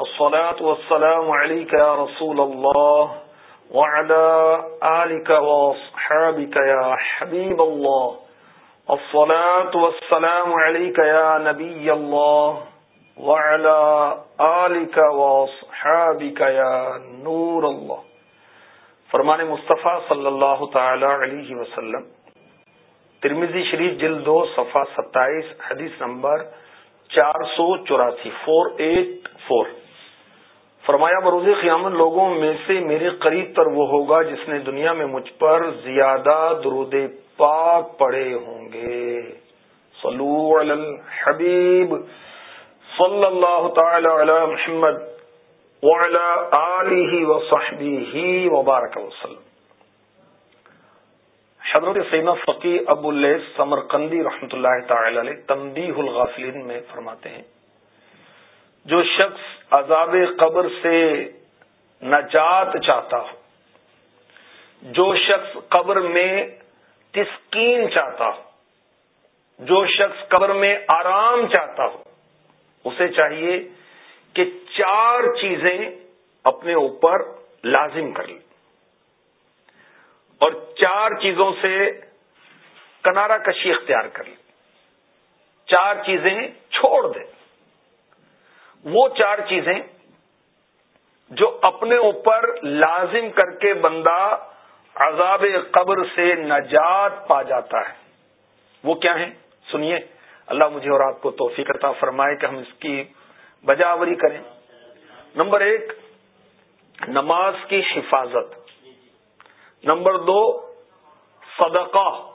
الصلاة والسلام عليك يا رسول الله وعلى آلك وصحابك يا حبيب الله. الصلاة والسلام عليك يا نبي الله وعلى آلك وصحابك يا نور الله. فرمان مصطفیٰ صلی اللہ تعالی علیہ وسلم ترمیزی شریف جلد دو، صفحہ ستائیس، حدیث نمبر چار سو چوراسی فور ایٹ فور فرمایا بروز قیامت لوگوں میں سے میرے قریب پر وہ ہوگا جس نے دنیا میں مجھ پر زیادہ درود پاک پڑے ہوں گے۔ صلو علی الحبیب صلی اللہ تعالی علی محمد وعلی آلہ وصحبہ وبارک وسلم۔ حضرت سینا فقی ابو اللیس سمرقندی رحمۃ اللہ تعالی علیہ تنبیہ الغافلین میں فرماتے ہیں جو شخص عذاب قبر سے نجات چاہتا ہو، جو شخص قبر میں تسکین چاہتا ہو، جو شخص قبر میں آرام چاہتا ہو، اسے چاہیے کہ چار چیزیں اپنے اوپر لازم کر لیں اور چار چیزوں سے کنارا کشی اختیار کر لیں چار چیزیں چھوڑ دیں وہ چار چیزیں جو اپنے اوپر لازم کر کے بندہ عذاب قبر سے نجات پا جاتا ہے۔ وہ کیا ہیں؟ سنیے۔ اللہ مجھے اور آپ کو توفیق عطا فرمائے کہ ہم اس کی بجاوری کریں۔ نمبر ایک، نماز کی حفاظت۔ نمبر دو، صدقہ۔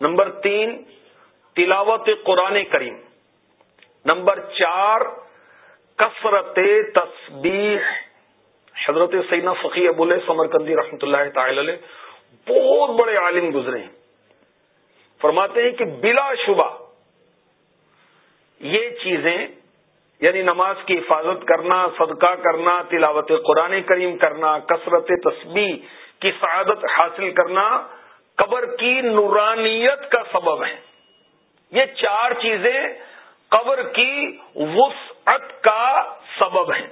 نمبر تین، تلاوت قرآن کریم۔ نمبر چار کثرت تصبیح حضرت سینا فقی ابو سمرکندی رحمۃ اللہ تعالی علیہ بہت بڑے عالم گزرے ہیں۔ فرماتے ہیں کہ بلا شبہ یہ چیزیں یعنی نماز کی حفاظت کرنا، صدقہ کرنا، تلاوت قرآن کریم کرنا، کثرت تسبیح کی سعادت حاصل کرنا قبر کی نورانیت کا سبب ہے یہ چار چیزیں قبر کی وسعت کا سبب ہے۔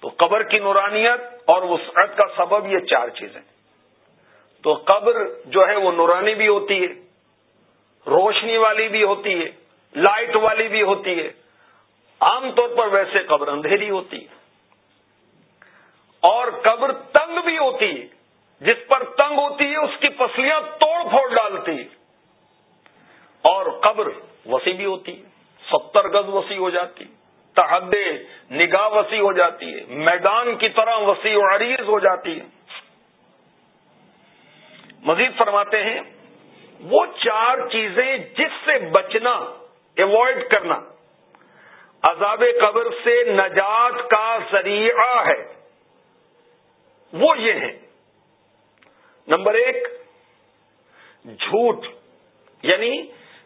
تو قبر کی نورانیت اور وسعت کا سبب یہ چار چیزیں تو قبر جو ہے وہ نورانی بھی ہوتی ہے، روشنی والی بھی ہوتی ہے، لائٹ والی بھی ہوتی ہے۔ عام طور پر ویسے قبر اندھیری ہوتی ہے۔ اور قبر تنگ بھی ہوتی ہے۔ جس پر تنگ ہوتی ہے، اس کی پسلیاں توڑ پھوڑ ڈالتی ہے۔ اور قبر وسیع بھی ہوتی ہے۔ ستر گز وسیع ہو جاتی تحد نگاہ وسیع ہو جاتی ہے، میدان کی طرح وسیع و عریض ہو جاتی ہے۔ مزید فرماتے ہیں، وہ چار چیزیں جس سے بچنا اوائڈ کرنا، عذاب قبر سے نجات کا ذریعہ ہے۔ وہ یہ ہے۔ نمبر ایک، جھوٹ یعنی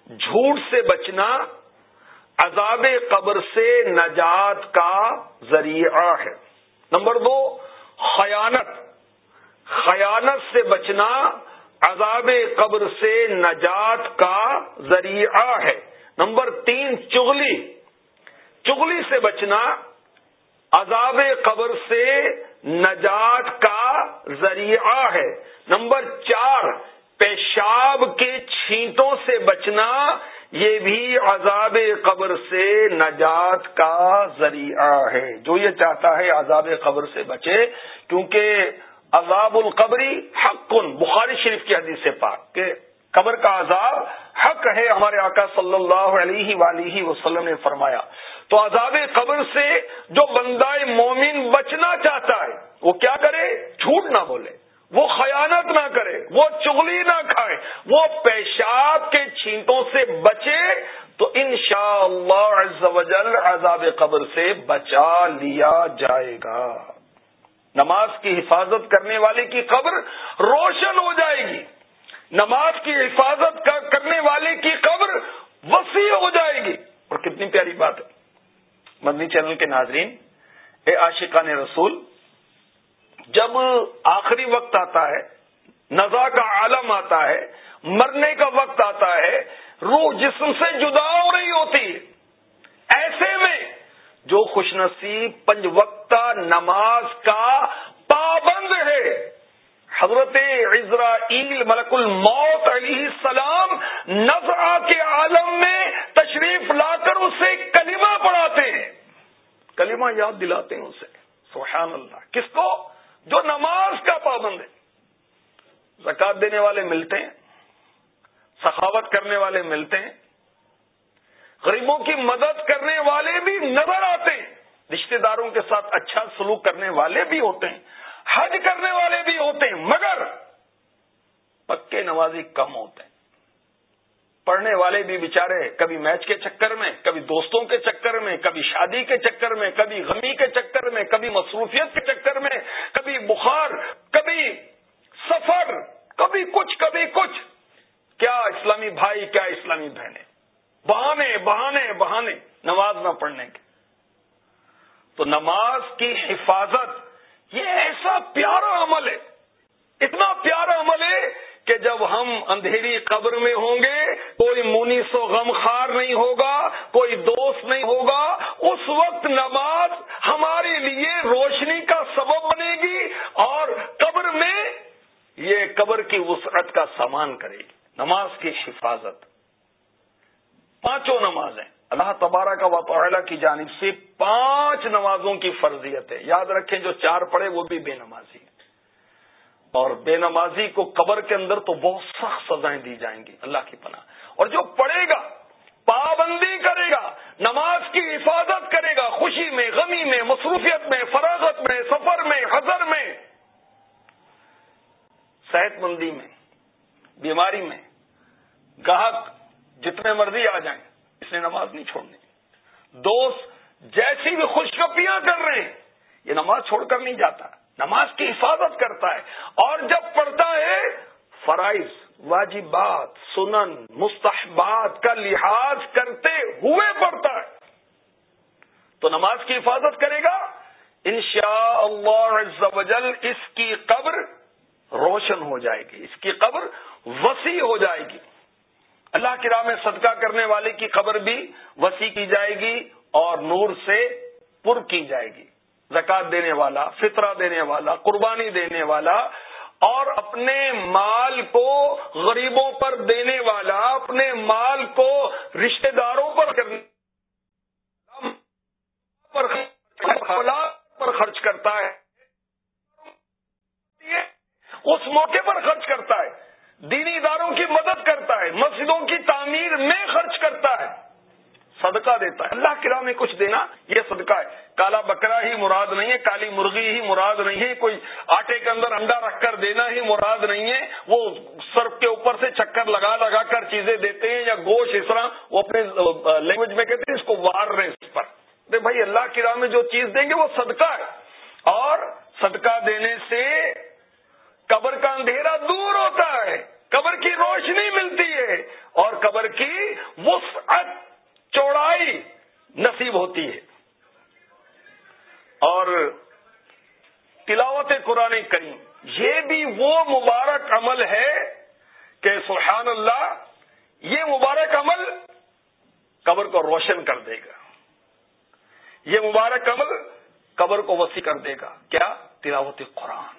جھوٹ سے بچنا عذاب قبر سے نجات کا ذریعہ ہے۔ نمبر دو، خیانت۔ خیانت سے بچنا عذاب قبر سے نجات کا ذریعہ ہے۔ نمبر تین، چغلی۔ چغلی سے بچنا عذاب قبر سے نجات کا ذریعہ ہے۔ نمبر چار، پیشاب کے چھینٹوں سے بچنا یہ بھی عذاب قبر سے نجات کا ذریعہ ہے۔ جو یہ چاہتا ہے عذاب قبر سے بچے، کیونکہ عذاب القبری حق، بخاری شریف کی حدیث سے پاک کہ قبر کا عذاب حق ہے۔ ہمارے آقا صلی اللہ علیہ ولیہ وسلم نے فرمایا۔ تو عذاب قبر سے جو بندہ مومن بچنا چاہتا ہے، وہ کیا کرے؟ جھوٹ نہ بولے۔ وہ خیانت نہ کرے، وہ چغلی نہ کھائے، وہ پیشاب کے چھینٹوں سے بچے تو ان شاء اللہ عذاب قبر سے بچا لیا جائے گا۔ نماز کی حفاظت کرنے والے کی قبر روشن ہو جائے گی۔ نماز کی حفاظت کرنے والے کی قبر وسیع ہو جائے گی۔ اور کتنی پیاری بات ہے۔ مدنی چینل کے ناظرین، اے عاشقان رسول جب آخری وقت آتا ہے، نزا کا عالم آتا ہے، مرنے کا وقت آتا ہے، روح جسم سے جدا ہو رہی ہوتی ہے۔ ایسے میں جو خوش نصیب پنج وقتہ نماز کا پابند ہے، حضرت عزرا ملک الموت علیہ السلام نظر کے عالم میں تشریف لا کر اسے کلمہ پڑھاتے ہیں۔ کلمہ یاد دلاتے ہیں اسے۔ سبحان اللہ۔ کس کو؟ جو نماز کا پابند ہے۔ زکات دینے والے ملتے ہیں، سخاوت کرنے والے ملتے ہیں، غریبوں کی مدد کرنے والے بھی نظر آتے ہیں۔ رشتے داروں کے ساتھ اچھا سلوک کرنے والے بھی ہوتے ہیں، حج کرنے والے بھی ہوتے ہیں، مگر پکے نوازی کم ہوتے ہیں۔ پڑھنے والے بھی بےچارے کبھی میچ کے چکر میں، کبھی دوستوں کے چکر میں، کبھی شادی کے چکر میں، کبھی غمی کے چکر میں، کبھی مصروفیت کے چکر میں، کبھی بخار، کبھی سفر، کبھی کچھ کبھی کچھ۔ کیا اسلامی بھائی، کیا اسلامی بہنیں؟ بہانے بہانے بہانے نماز نہ پڑھنے کے۔ تو نماز کی حفاظت یہ ایسا پیارا عمل ہے، اتنا پیارا عمل ہے کہ جب ہم اندھیری قبر میں ہوں گے، کوئی مونس و غم خار نہیں ہوگا، کوئی دوست نہیں ہوگا، اس وقت نماز ہمارے لیے روشنی کا سبب بنے گی اور قبر میں یہ قبر کی وسعت کا سامان کرے گی، نماز کی حفاظت۔ پانچوں نمازیں۔ اللہ تبارہ کا وطلا کی جانب سے پانچ نمازوں کی فرضیت ہے یاد رکھیں، جو چار پڑے وہ بھی بے نمازی ہیں۔ اور بے نمازی کو قبر کے اندر تو بہت سخت سزائیں دی جائیں گی، اللہ کی پناہ۔ اور جو پڑھے گا، پابندی کرے گا، نماز کی حفاظت کرے گا، خوشی میں، غمی میں، مصروفیت میں، فراغت میں، سفر میں، حضر میں، صحت مندی میں، بیماری میں، گاہک جتنے مرضی آ جائیں، اس نے نماز نہیں چھوڑنی۔ دوست جیسی بھی خوشکپیاں کر رہے ہیں، یہ نماز چھوڑ کر نہیں جاتا۔ نماز کی حفاظت کرتا ہے اور جب پڑھتا ہے، فرائض، واجبات، سنن، مستحبات کا لحاظ کرتے ہوئے پڑھتا ہے۔ تو نماز کی حفاظت کرے گا۔ انشاء اللہ اس کی قبر روشن ہو جائے گی۔ اس کی قبر وسیع ہو جائے گی۔ اللہ کی راہ میں صدقہ کرنے والے کی خبر بھی وسیع کی جائے گی اور نور سے پر کی جائے گی۔ زکات دینے والا، فطرہ دینے والا، قربانی دینے والا اور اپنے مال کو غریبوں پر دینے والا، اپنے مال کو رشتہ داروں پر کرنے پر خرچ کرتا ہے۔ اس موقع پر خرچ کرتا ہے۔ دینی اداروں کی مدد کرتا ہے۔ مسجدوں کی تعمیر میں خرچ کرتا ہے۔ صدقہ دیتا ہے۔ اللہ کی راہ میں کچھ دینا، یہ صدقہ ہے۔ کالا بکرا ہی مراد نہیں ہے، کالی مرغی ہی مراد نہیں ہے، کوئی آٹے کے اندر انڈا رکھ کر دینا ہی مراد نہیں ہے۔ وہ سرف کے اوپر سے چکر لگا لگا کر چیزیں دیتے ہیں یا گوشت، اس طرح وہ اپنے لینگویج میں کہتے ہیں، اس کو وار رہے اس پر۔ بھائی، اللہ کی راہ میں جو چیز دیں گے وہ صدقہ ہے۔ اور صدقہ دینے سے قبر کا اندھیرا دور ہوتا ہے، قبر کی روشنی ملتی ہے۔ اور قبر کی وسعت، چوڑائی نصیب ہوتی ہے۔ اور تلاوت قرآن کریم۔ یہ بھی وہ مبارک عمل ہے کہ سبحان اللہ، یہ مبارک عمل قبر کو روشن کر دے گا۔ یہ مبارک عمل قبر کو وسیع کر دے گا۔ کیا؟ تلاوت قرآن۔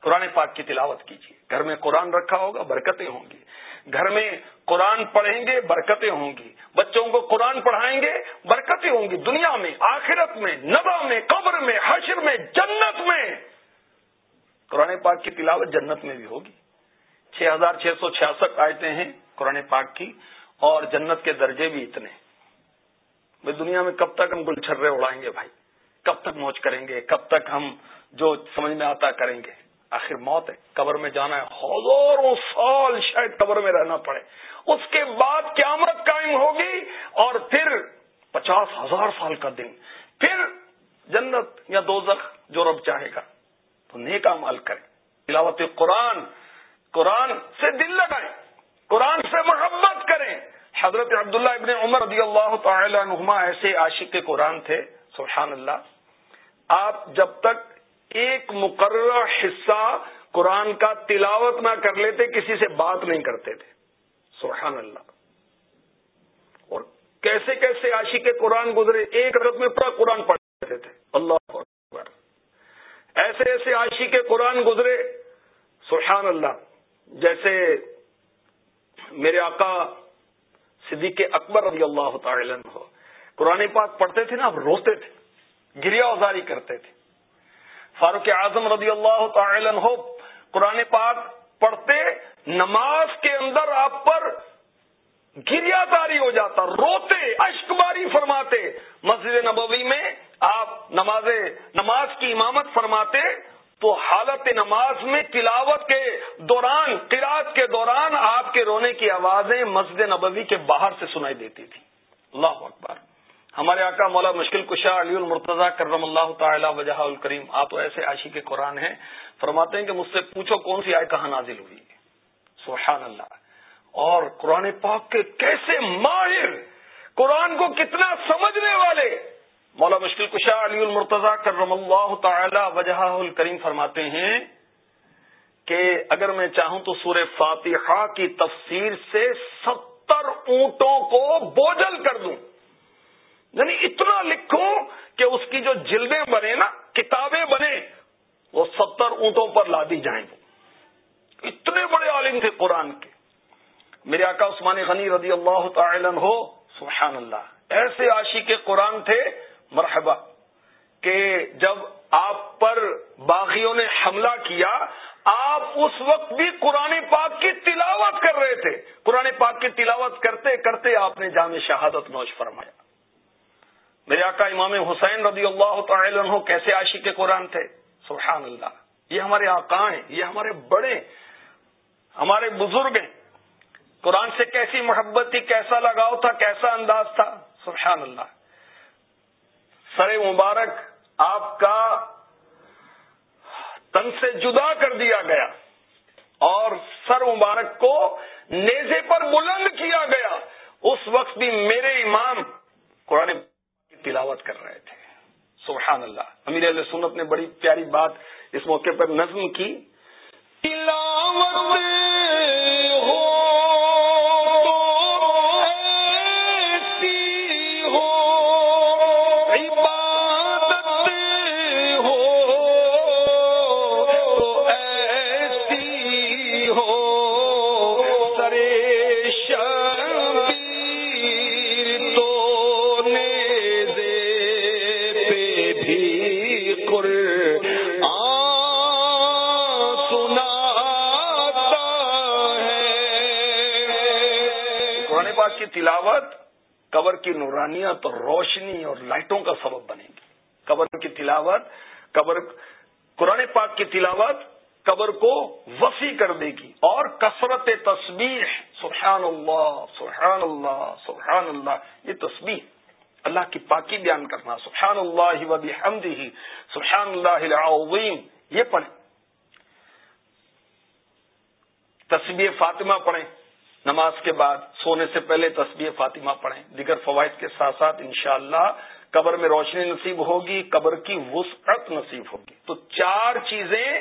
قرآن پاک کی تلاوت کیجیے گھر میں قرآن رکھا ہوگا، برکتیں ہوں گی۔ گھر میں قرآن پڑھیں گے، برکتیں ہوں گی۔ بچوں کو قرآن پڑھائیں گے، برکتیں ہوں گی۔ دنیا میں، آخرت میں، نبا میں، قبر میں، حشر میں، جنت میں۔ قرآن پاک کی تلاوت جنت میں بھی ہوگی۔ چھ ہزار چھ سو چھیاسٹھ آئے ہیں قرآن پاک کی، اور جنت کے درجے بھی اتنے بھائی، دنیا میں کب تک ہم گل چھرے اڑائیں گے بھائی؟ کب تک موج کریں گے؟ کب تک ہم جو سمجھ میں آتا کریں گے؟ آخر موت ہے، قبر میں جانا ہے۔ ہزاروں سال شاید قبر میں رہنا پڑے۔ اس کے بعد قیامت قائم ہوگی اور پھر پچاس ہزار سال کا دن۔ پھر جنت یا دوزخ جو رب چاہے گا، تو نیک مال کریں تلاوت قرآن قرآن سے دل لگائیں قرآن سے محبت کریں حضرت عبداللہ ابن عمر رضی اللہ تعالی نما ایسے عاشق قرآن تھے، سبحان اللہ۔ آپ جب تک ایک مقررہ حصہ قرآن کا تلاوت نہ کر لیتے، کسی سے بات نہیں کرتے تھے۔ سبحان اللہ۔ اور کیسے کیسے عاشی کے قرآن گزرے، ایک رقم میں پورا قرآن پڑھتے تھے۔ اللہ اکبر۔ ایسے ایسے عاشی کے قرآن گزرے۔ سبحان اللہ۔ جیسے میرے آقا صدیق اکبر رضی اللہ تعالی ہو قرآن پاک پڑھتے تھے نا، اب روتے تھے گریا ازاری کرتے تھے۔ فاروق اعظم رضی اللہ تعالی ہو قرآن پاک پڑھتے نماز کے اندر آپ پر گریا تاری ہو جاتا، روتے اشک باری فرماتے۔ مسجد نبوی میں آپ نماز نماز کی امامت فرماتے تو حالت نماز میں تلاوت کے دوران قرآت کے دوران آپ کے رونے کی آوازیں مسجد نبوی کے باہر سے سنائی دیتی تھی اللہ اکبر۔ ہمارے آقا مولا مشکل کشا علی المرتضی کرم اللہ تعالی وجہ الکریم، آپ تو ایسے عاشی کے قرآن ہیں، فرماتے ہیں کہ مجھ سے پوچھو کون سی آئے کہاں نازل ہوئی۔ سبحان اللہ۔ اور قرآن پاک کے کیسے ماہر، قرآن کو کتنا سمجھنے والے۔ مولا مشکل کشا علی المرتضی کرم اللہ تعالی وجہ الکریم فرماتے ہیں کہ اگر میں چاہوں تو سور فاتحہ کی تفسیر سے ستر اونٹوں کو بوجل کر دوں۔ یعنی اتنا لکھوں کہ اس کی جو جلدیں بنے نا، کتابیں بنے وہ ستر اونٹوں پر لادی جائیں اتنے بڑے عالم تھے قرآن کے۔ میرے آقا عثمان غنی رضی اللہ تعالی ہو سبحان اللہ، ایسے عاشی کے قرآن تھے، مرحبا، کہ جب آپ پر باغیوں نے حملہ کیا، آپ اس وقت بھی قرآن پاک کی تلاوت کر رہے تھے۔ قرآن پاک کی تلاوت کرتے کرتے آپ نے جامع شہادت نوش فرمایا۔ میرے آقا امام حسین رضی اللہ تعالی عنہ کیسے عاشی کے قرآن تھے؟ سبحان اللہ. یہ ہمارے آقا ہیں، یہ ہمارے بڑے ہمارے بزرگ ہیں۔ قرآن سے کیسی محبت تھی، کیسا لگاؤ تھا، کیسا انداز تھا؟ سبحان اللہ. سر مبارک، آپ کا تن سے جدا کر دیا گیا اور سر مبارک کو نیزے پر بلند کیا گیا۔ اس وقت بھی میرے امام، قرآن تلاوت کر رہے تھے۔ سبحان اللہ۔ امیر علیہ سنت نے بڑی پیاری بات اس موقع پر نظم کی۔ تلاوت نورانیت اور روشنی اور لائٹوں کا سبب بنے گی۔ قبر کی تلاوت، قبر قرآن پاک کی تلاوت قبر کو وسیع کر دے گی اور کثرت تصویر سبحان اللہ سبحان اللہ سبحان اللہ یہ تصویر اللہ کی پاکی بیان کرنا سبحان اللہ و سبحان اللہ العظیم، یہ پڑھیں۔ تصویر فاطمہ پڑھیں۔ نماز کے بعد سونے سے پہلے تصویر فاطمہ پڑھیں۔ دیگر فوائد کے ساتھ ساتھ انشاءاللہ قبر میں روشنی نصیب ہوگی، قبر کی وسعت نصیب ہوگی۔ تو چار چیزیں،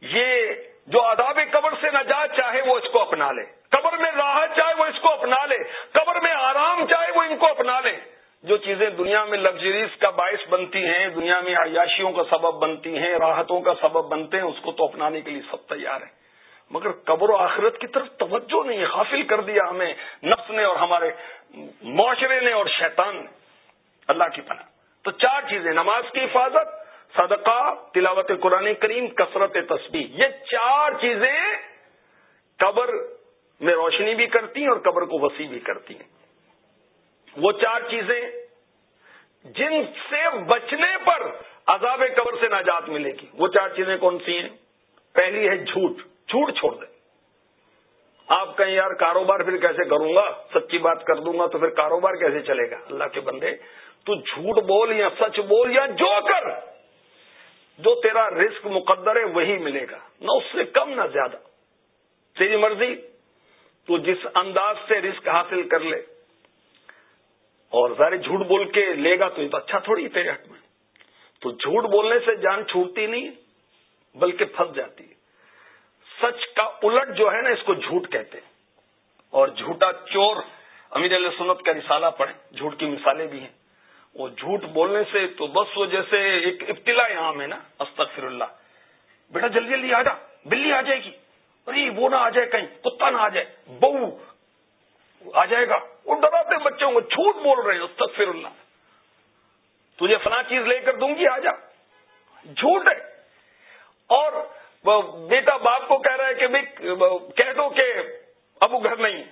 یہ جو عذاب قبر سے نجات چاہے وہ اس کو اپنا لے۔ قبر میں راحت چاہے وہ اس کو اپنا لے۔ قبر میں آرام چاہے وہ ان کو اپنا لے۔ جو چیزیں دنیا میں لگژریز کا باعث بنتی ہیں، دنیا میں عیاشیوں کا سبب بنتی ہیں، راحتوں کا سبب بنتے ہیں، اس کو تو اپنانے کے لیے سب تیار ہیں۔ مگر قبر و آخرت کی طرف توجہ نہیں حاصل کر دیا ہمیں، نفس نے اور ہمارے معاشرے نے اور شیطان نے۔ اللہ کی پناہ۔ تو چار چیزیں، نماز کی حفاظت، صدقہ، تلاوت قرآن کریم، کثرت تسبیح۔ یہ چار چیزیں قبر میں روشنی بھی کرتی ہیں اور قبر کو وسیع بھی کرتی ہیں۔ وہ چار چیزیں، جن سے بچنے پر عذاب قبر سے نجات ملے گی۔ وہ چار چیزیں کون سی ہیں؟ پہلی ہے جھوٹ۔ جھوٹ چھوڑ دیں۔ آپ کہیں یار کاروبار پھر کیسے کروں گا؟ سچی بات کر دوں گا تو پھر کاروبار کیسے چلے گا؟ اللہ کے بندے، تو جھوٹ بول یا سچ بول یا جو کر، جو تیرا رسک مقدر ہے وہی ملے گا، نہ اس سے کم نہ زیادہ۔ تیری مرضی، تو جس انداز سے رسک حاصل کر لے۔ اور ظاہر جھوٹ بول کے لے گا تو یہ تو اچھا تھوڑی تیرے حق میں۔ تو جھوٹ بولنے سے جان چھوٹتی نہیں، بلکہ پھنس جاتی ہے۔ سچ کا الٹ جو ہے نا اس کو جھوٹ کہتے ہیں۔ اور جھوٹا چور امیر علیہ سنت کا رسالہ پڑھیں، جھوٹ کی مثالیں بھی ہیں۔ وہ جھوٹ بولنے سے تو بس وہ جیسے ایک ابتلا یہاں میں نا استغفر اللہ بیٹا جلدی جلدی آ جا، بلی آ جائے گی۔ ارے، وہ نہ آ جائے کہیں، کتا نہ آ جائے، بہو۔ آ جائے گا۔ وہ ڈراتے بچوں کو، جھوٹ بول رہے ہیں استغفر اللہ تجھے فلاں چیز لے کر دوں گی، آ جا۔ جھوٹ ہے۔ اور بیٹا باپ کو کہہ رہا ہے کہ کہہ دو کہ ابو گھر نہیں۔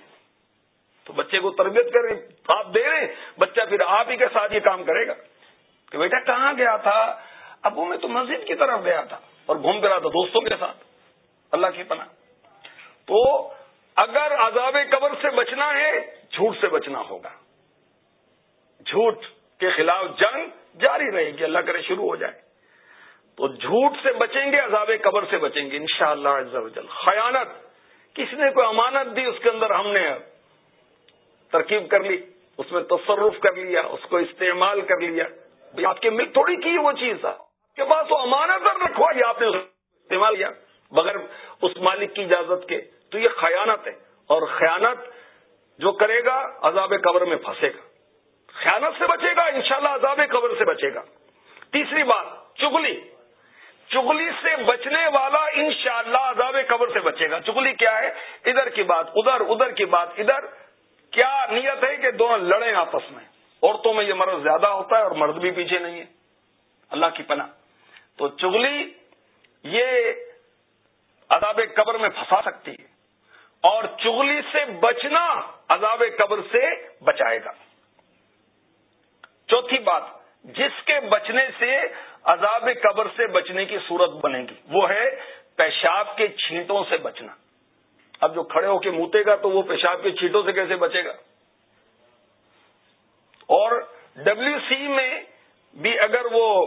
تو بچے کو تربیت کر آپ دے رہے بچہ پھر آپ ہی کے ساتھ یہ کام کرے گا۔ کہ بیٹا کہاں گیا تھا؟ ابو میں تو مسجد کی طرف گیا تھا اور گھوم پھرا تھا دوستوں کے ساتھ۔ اللہ کی پناہ۔ تو اگر عذاب قبر سے بچنا ہے، جھوٹ سے بچنا ہوگا۔ جھوٹ کے خلاف جنگ جاری رہے گی۔ اللہ کرے شروع ہو جائے۔ تو جھوٹ سے بچیں گے، عذاب قبر سے بچیں گے، انشاءاللہ شاء اللہ خیانت کسی نے کوئی امانت دی اس کے اندر؟ ہم نے ترکیب کر لی، اس میں تصرف کر لیا، اس کو استعمال کر لیا۔ آپ کے مل تھوڑی کی وہ چیز آپ کے پاس وہ امانت رکھوائی آپ نے استعمال کیا۔ بغیر اس مالک کی اجازت کے۔ تو یہ خیانت ہے۔ اور خیانت جو کرے گا، عذاب قبر میں پھنسے گا۔ خیانت سے بچے گا، انشاءاللہ عذاب قبر سے بچے گا۔ تیسری بات، چگلی۔ چگلی سے بچنے والا انشاءاللہ عذاب قبر سے بچے گا۔ چگلی کیا ہے؟ ادھر کی بات، ادھر ادھر کی بات، ادھر۔ کیا نیت ہے کہ دونوں لڑیں آپس میں؟ عورتوں میں یہ مرض زیادہ ہوتا ہے اور مرد بھی پیچھے نہیں ہے۔ اللہ کی پناہ۔ تو چگلی یہ عذاب قبر میں پھنسا سکتی ہے اور چگلی سے بچنا عذاب قبر سے بچائے گا۔ چوتھی بات، جس کے بچنے سے عذاب قبر سے بچنے کی صورت بنے گی۔ وہ ہے پیشاب کے چھینٹوں سے بچنا۔ اب جو کھڑے ہو کے موتے گا تو وہ پیشاب کے چھینٹوں سے کیسے بچے گا؟ اور ڈبلو سی میں بھی اگر وہ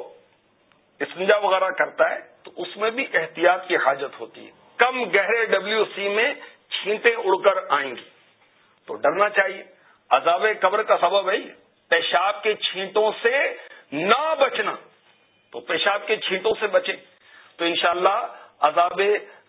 استنجا وغیرہ کرتا ہے تو اس میں بھی احتیاط کی حاجت ہوتی ہے۔ کم گہرے ڈبلو سی میں چھینٹیں اڑ کر آئیں گی۔ تو ڈرنا چاہیے۔ عذاب قبر کا سبب ہے پیشاب کے چھینٹوں سے نہ بچنا۔ تو پیشاب کے چھینٹوں سے بچیں۔ تو انشاءاللہ عذاب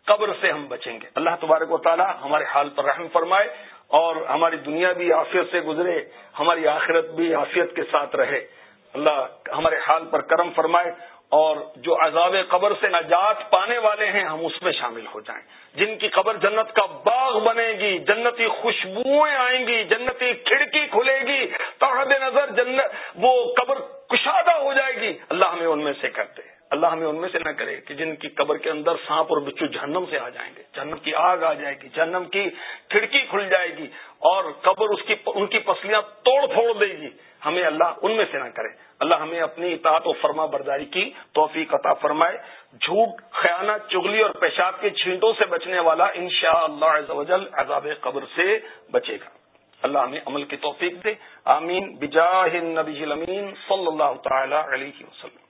قبر سے ہم بچیں گے۔ اللہ تبارک و تعالی ہمارے حال پر رحم فرمائے اور ہماری دنیا بھی عافیت سے گزرے، ہماری آخرت بھی عافیت کے ساتھ رہے۔ اللہ ہمارے حال پر کرم فرمائے اور جو عذاب قبر سے نجات پانے والے ہیں، ہم اس میں شامل ہو جائیں۔ جن کی قبر جنت کا باغ بنے گی، جنتی خوشبوئیں آئیں گی، جنتی کھڑکی کھلے گی، توحد نظر جنت وہ قبر کشادہ ہو جائے گی اللہ ہمیں ان میں سے کرتے اللہ ہمیں ان میں سے نہ کرے کہ جن کی قبر کے اندر سانپ اور بچو جہنم سے آ جائیں گے۔ جہنم کی آگ آ جائے گی، جہنم کی کھڑکی کھل جائے گی اور قبر اس کی ان کی پسلیاں توڑ پھوڑ دے گی۔ ہمیں اللہ ان میں سے نہ کرے۔ اللہ ہمیں اپنی اطاعت و فرما برداری کی توفیق عطا فرمائے۔ جھوٹ، خیانت، چگلی اور پیشاب کے چھینٹوں سے بچنے والا ان شاء اللہ عذاب قبر سے بچے گا۔ اللہ ہمیں عمل کی توفیق دے۔ آمین۔ بجاہ نبی صلی اللہ تعالی علیہ وسلم۔